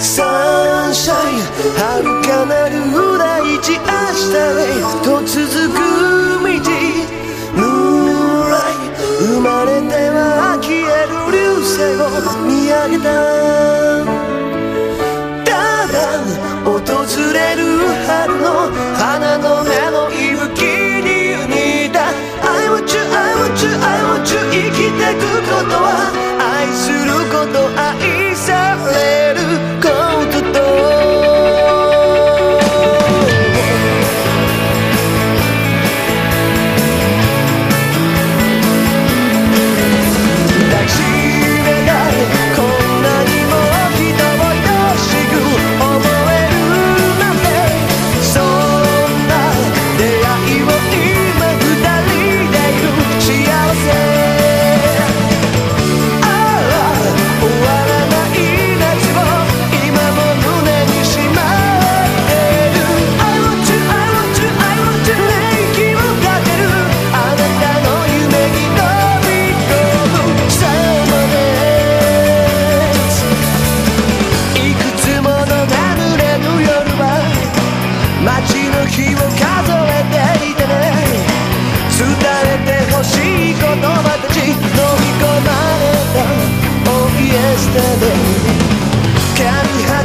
サンシャイン遥かなる大地明日へと続く道。ムーンライ生まれては消える流星を見上げた。ただ訪れる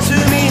to me.